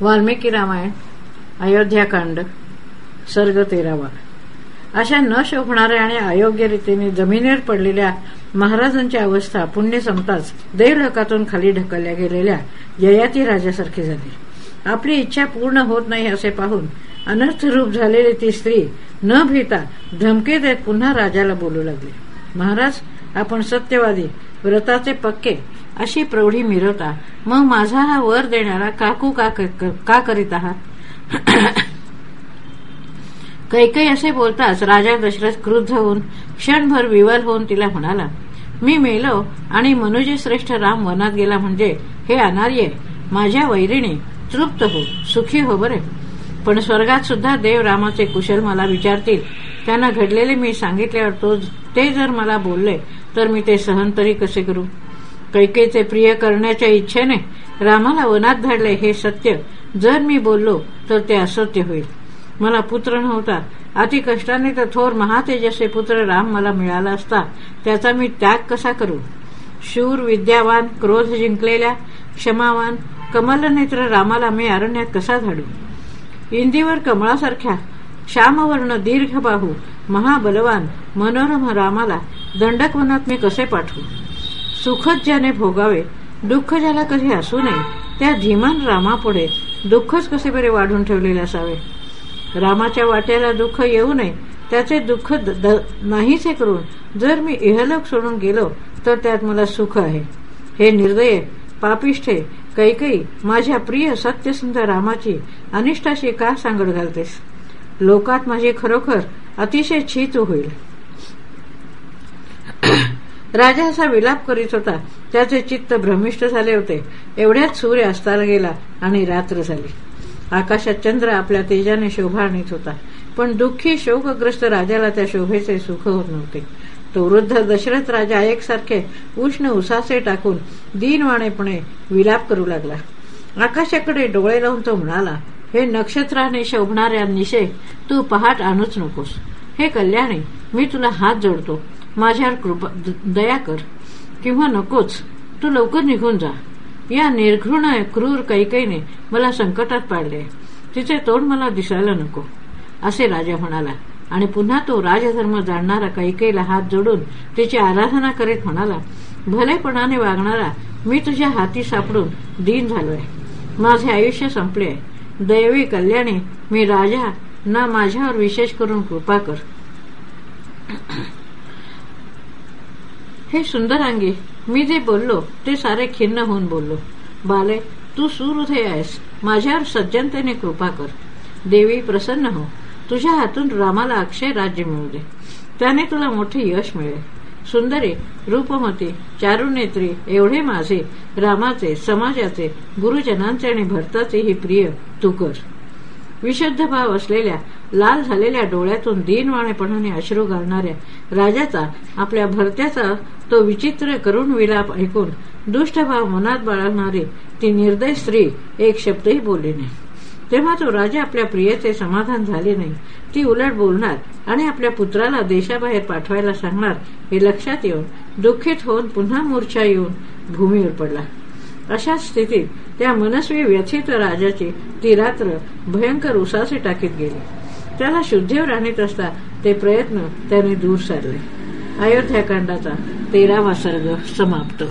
वाल्मिकी रामायण अयोध्याकांड सर्ग तेरावा. अशा न शोभणाऱ्या आणि अयोग्य रीतीने जमिनीवर पडलेल्या महाराजांची अवस्था पुण्य संपताच देवलोकातून खाली ढकलल्या गेलेल्या ययाती राजासारखी झाली. आपली इच्छा पूर्ण होत नाही असे पाहून अनर्थरूप झालेली ती स्त्री न भीता धमकी देत पुन्हा राजाला बोलू लागली. महाराज आपण सत्यवादी व्रताचे पक्के अशी प्रौढी मिरवता. मग माझा हा वर देणारा काकू का, का करीत आहात? कैकई असे बोलताच राजा दशरथ क्रुद्ध होऊन क्षणभर विवल होऊन तिला म्हणाला मी मेलो आणि मनुजी श्रेष्ठ राम वनात गेला म्हणजे हे अनार्य माझ्या वैरिणी तृप्त हो सुखी हो बरे. पण स्वर्गात सुद्धा देव रामाचे कुशल मला विचारतील त्यांना घडलेले मी सांगितल्यावर तो ते जर मला बोलले तर मी ते सहन तरी कसे करू? कैकेचे प्रिय करण्याच्या इच्छेने रामाला वनात धाडले हे सत्य जर मी बोललो तर ते असत्य होईल. मला पुत्र नव्हता. अति कष्टाने तर थोर महातेजसे पुत्र राम मला मिळाला असता. त्याचा मी त्याग कसा करू? शूर विद्यावान क्रोध जिंकलेल्या क्षमावान कमलनेत्र रामाला मी अरण्यात कसा धाडू? इंदीवर कमळासारख्या श्यामवर्ण दीर्घ बाहू महाबलवान मनोरम रामाला दंडकवनात मी कसे पाठवू? सुखद ज्याने भोगावे दुःख ज्याला कधी असू नये त्या धीमान रामापुढे दुःखच कसे बरे वाढून ठेवलेले असावे? रामाच्या वाट्याला दुःख येऊ नये त्याचे दुःख नाहीसे करून जर मी इहलोक सोडून गेलो तर त्यात मला सुख आहे. हे निर्दय पापिष्ठे कैकई माझ्या प्रिय सत्यसुंदर रामाची अनिष्टाशी का सांगड घालतेस? लोकात माझी खरोखर अतिशय छीच होईल. राजा असा विलाप करीत होता त्याचे चित्त भ्रमिष्ट झाले होते. एवढ्यात सूर्य अस्ताला गेला आणि रात्र झाली. आकाशात चंद्र आपल्या तेजाने शोभा आणीत होता. पण दुःखी शोकग्रस्त राजाला त्या शोभेचे सुख होत नव्हते. तो वृद्ध दशरथ राजा एकसारखे उष्ण उसासे टाकून दीनवाणेपणे विलाप करू लागला. आकाशाकडे डोळे लावून तो म्हणाला हे नक्षत्राने शोभणाऱ्या निशे तू पहाट आणूच नकोस. हे कल्याणी मी तुला हात जोडतो. माझ्यावर कृपा दया कर. किंवा नकोच तू लवकर निघून जा. या निर्घृण क्रूर कैकईने मला संकटात पाडले. तिचे तोंड मला दिसायला नको. असे राजा म्हणाला. आणि पुन्हा तो राजधर्म जाणणारा कैकेला हात जोडून तिची आराधना करीत म्हणाला भलेपणाने वागणारा मी तुझ्या हाती सापडून दीन झालोय. माझे आयुष्य संपले. दैवी कल्याणी मी राजा ना माझ्यावर विशेष करून कृपा कर. हे सुंदरांगी मी जे बोललो ते सारे खिन्न होऊन बोललो. बाले तू सुहृदय आहेस माझ्यावर सज्जनतेने कृपा कर. देवी प्रसन्न हो. तुझ्या हातून रामाला अक्षय राज्य मिळू दे. त्याने तुला मोठे यश मिळेल. सुंदरी रूपमती चारुनेत्री एवढे माझे रामाचे समाजाचे गुरुजनांचे आणि भरताचे ही प्रिय तू कर. विशुद्ध भाव असलेल्या लाल झालेल्या डोळ्यातून दीनवाणेपणाने अश्रू घालणाऱ्या राजाचा आपल्या भरत्याचा तो विचित्र करुण विलाप ऐकून दुष्टभाव मनात बाळगणारी ती निर्दय स्त्री एक शब्दही बोलली नाही. तेव्हा तो राजा आपल्या प्रियेचे समाधान झाले नाही ती उलट बोलणार आणि आपल्या पुत्राला देशाबाहेर पाठवायला सांगणार हे लक्षात येऊन दुःखित होऊन पुन्हा मूर्छा येऊन भूमीवर पडला. अशा स्थितीत त्या मनस्वी व्यथित राजाची ती रात्र भयंकर उसासे टाकीत गेली. त्याला शुद्धीवर आणीत असता ते प्रयत्न त्याने दूर सारले अयोध्याकांडाचा तेरावा सर्ग समाप्त.